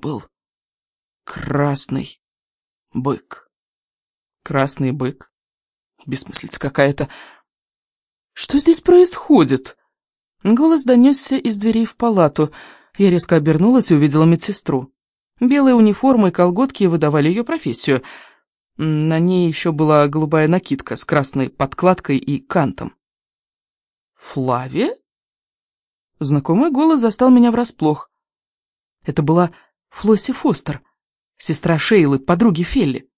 был красный бык. Красный бык? Бессмыслица какая-то. Что здесь происходит? Голос донесся из дверей в палату. Я резко обернулась и увидела медсестру. Белые униформы и колготки выдавали ее профессию. На ней еще была голубая накидка с красной подкладкой и кантом. «Флавия?» Знакомый голос застал меня врасплох. Это была Флосси Фостер, сестра Шейлы, подруги Фелли.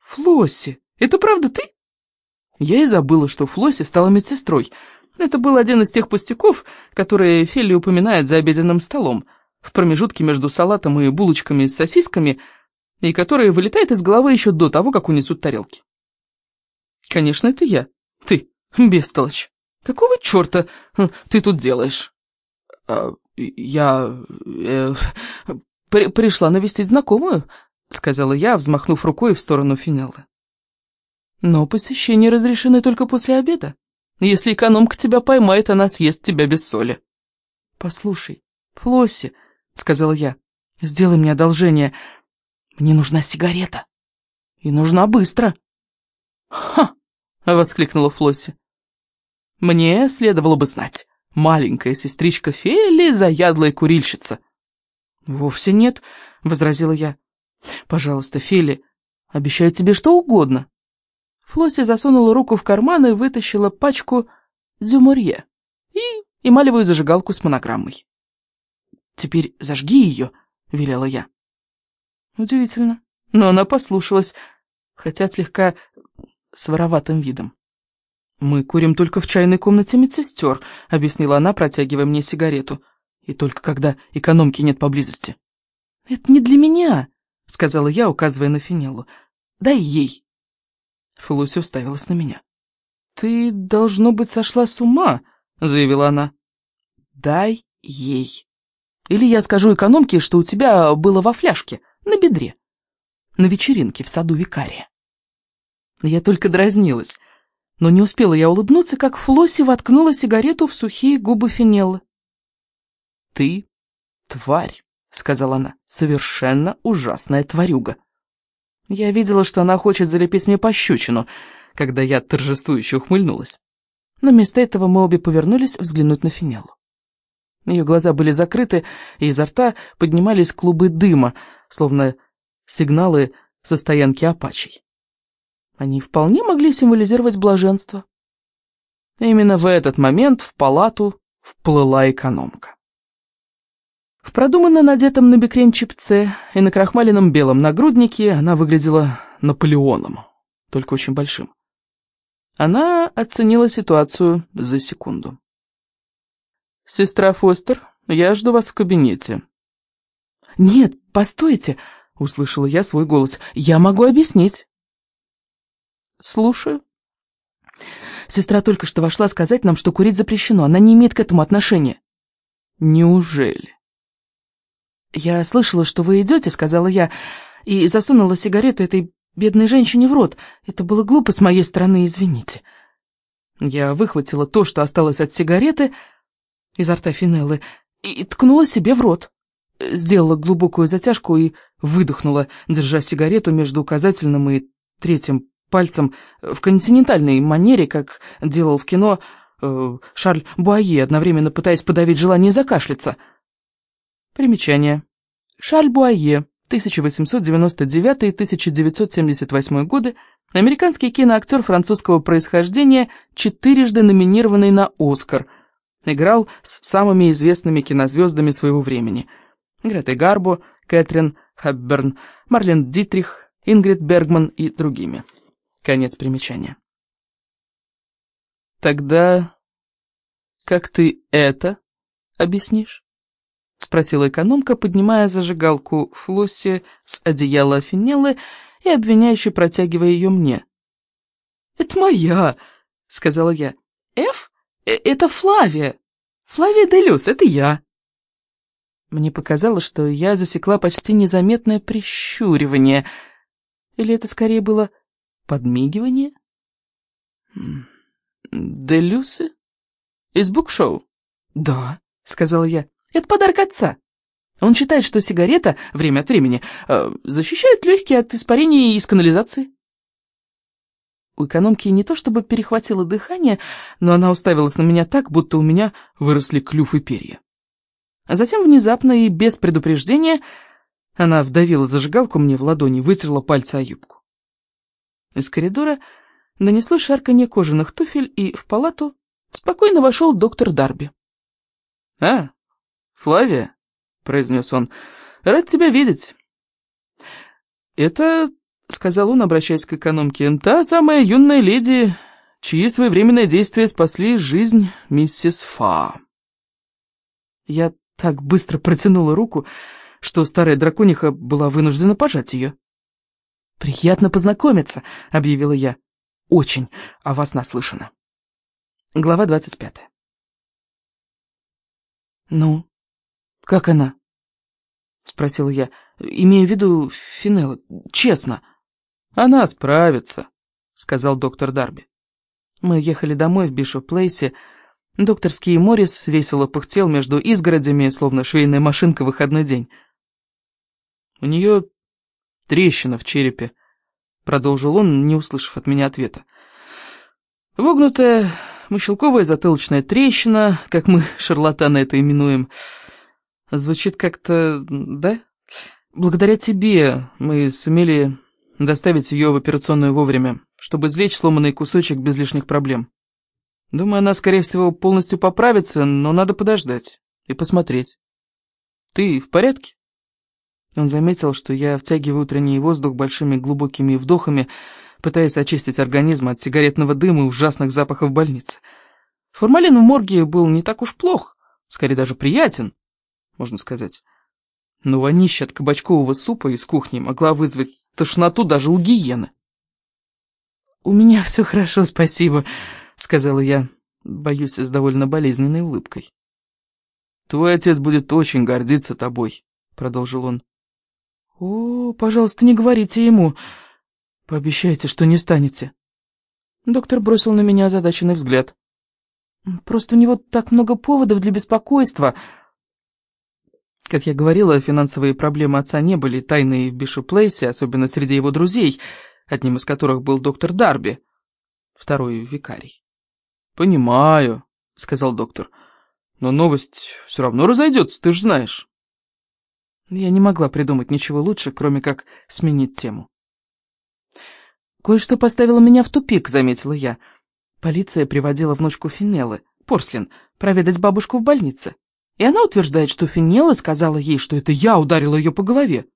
«Флосси, это правда ты?» Я и забыла, что Флосси стала медсестрой. Это был один из тех пустяков, которые Фелли упоминает за обеденным столом, в промежутке между салатом и булочками с сосисками, и которые вылетает из головы еще до того, как унесут тарелки. «Конечно, это я. Ты, бестолочь». Какого черта хм, ты тут делаешь? А, я... Э, при, пришла навестить знакомую, сказала я, взмахнув рукой в сторону финала. Но посещения разрешены только после обеда. Если экономка тебя поймает, она съест тебя без соли. Послушай, Флосси, сказала я, сделай мне одолжение. Мне нужна сигарета. И нужна быстро. Ха! воскликнула Флосси. Мне следовало бы знать. Маленькая сестричка Фели — заядлая курильщица. «Вовсе нет», — возразила я. «Пожалуйста, Фели, обещаю тебе что угодно». Флосси засунула руку в карман и вытащила пачку дюмурье и эмалевую зажигалку с монограммой. «Теперь зажги ее», — велела я. Удивительно, но она послушалась, хотя слегка с вороватым видом. «Мы курим только в чайной комнате медсестер», — объяснила она, протягивая мне сигарету. «И только когда экономки нет поблизости». «Это не для меня», — сказала я, указывая на Финеллу. «Дай ей». Флуси уставилась на меня. «Ты, должно быть, сошла с ума», — заявила она. «Дай ей. Или я скажу экономке, что у тебя было во фляжке, на бедре, на вечеринке в саду викария». Я только дразнилась. Но не успела я улыбнуться, как Флосси воткнула сигарету в сухие губы Финеллы. «Ты тварь», — сказала она, — «совершенно ужасная тварюга». Я видела, что она хочет залепить мне пощечину, когда я торжествующе ухмыльнулась. Но вместо этого мы обе повернулись взглянуть на Финеллу. Ее глаза были закрыты, и изо рта поднимались клубы дыма, словно сигналы со стоянки апачей. Они вполне могли символизировать блаженство. Именно в этот момент в палату вплыла экономка. В продуманно надетом на бекрень чипце и на крахмаленном белом нагруднике она выглядела Наполеоном, только очень большим. Она оценила ситуацию за секунду. «Сестра Фостер, я жду вас в кабинете». «Нет, постойте», — услышала я свой голос, — «я могу объяснить». «Слушаю». Сестра только что вошла сказать нам, что курить запрещено, она не имеет к этому отношения. «Неужели?» «Я слышала, что вы идете», — сказала я, и засунула сигарету этой бедной женщине в рот. Это было глупо с моей стороны, извините. Я выхватила то, что осталось от сигареты, изо рта Финеллы, и ткнула себе в рот. Сделала глубокую затяжку и выдохнула, держа сигарету между указательным и третьим пальцем в континентальной манере, как делал в кино э, Шарль Буае, одновременно пытаясь подавить желание закашляться. Примечание. Шарль Буае, 1899-1978 годы, американский киноактер французского происхождения, четырежды номинированный на «Оскар», играл с самыми известными кинозвездами своего времени. Гретой Гарбо, Кэтрин Хэбберн, Марлен Дитрих, Ингрид Бергман и другими. Конец примечания. Тогда как ты это объяснишь? Спросила экономка, поднимая зажигалку Флосси с одеяла Финеллы и обвиняюще протягивая ее мне. «Это моя», — сказала я. «Ф? Э, это Флавия. Флавия Делюс, это я». Мне показалось, что я засекла почти незаметное прищуривание. Или это скорее было Подмигивание? Делюсы? Из букшоу? Да, сказала я. Это подарок отца. Он считает, что сигарета время от времени э, защищает легкие от испарений из канализации. У экономки не то чтобы перехватило дыхание, но она уставилась на меня так, будто у меня выросли клюв и перья. А затем внезапно и без предупреждения она вдавила зажигалку мне в ладони, вытерла пальцы о юбку. Из коридора донеслось шарканье кожаных туфель, и в палату спокойно вошел доктор Дарби. «А, Флавия», — произнес он, — «рад тебя видеть». «Это — сказал он, обращаясь к экономке, — «та самая юная леди, чьи своевременные действия спасли жизнь миссис Фа». Я так быстро протянула руку, что старая дракониха была вынуждена пожать ее. «Приятно познакомиться», — объявила я. «Очень о вас наслышана». Глава двадцать пятая. «Ну, как она?» — спросила я, имея в виду Финелла, честно. «Она справится», — сказал доктор Дарби. Мы ехали домой в Бишоп-Плейсе. Докторский Моррис весело пыхтел между изгородями, словно швейная машинка в выходной день. «У нее трещина в черепе», — продолжил он, не услышав от меня ответа. «Вогнутая мощелковая затылочная трещина, как мы, шарлатаны, это именуем. Звучит как-то... да? Благодаря тебе мы сумели доставить ее в операционную вовремя, чтобы извлечь сломанный кусочек без лишних проблем. Думаю, она, скорее всего, полностью поправится, но надо подождать и посмотреть. Ты в порядке? Он заметил, что я втягиваю утренний воздух большими глубокими вдохами, пытаясь очистить организм от сигаретного дыма и ужасных запахов больницы. Формалин в морге был не так уж плох, скорее даже приятен, можно сказать. Но вонища от кабачкового супа из кухни могла вызвать тошноту даже у гиены. «У меня все хорошо, спасибо», — сказала я, боюсь, с довольно болезненной улыбкой. «Твой отец будет очень гордиться тобой», — продолжил он. «О, пожалуйста, не говорите ему. Пообещайте, что не станете». Доктор бросил на меня озадаченный взгляд. «Просто у него так много поводов для беспокойства», как я говорила, финансовые проблемы отца не были тайной в Бишоплейсе, особенно среди его друзей, одним из которых был доктор Дарби, второй викарий. «Понимаю», — сказал доктор, — «но новость все равно разойдется, ты же знаешь». Я не могла придумать ничего лучше, кроме как сменить тему. «Кое-что поставило меня в тупик», — заметила я. Полиция приводила внучку Финеллы, Порслин, проведать бабушку в больнице. И она утверждает, что Финелла сказала ей, что это я ударила ее по голове.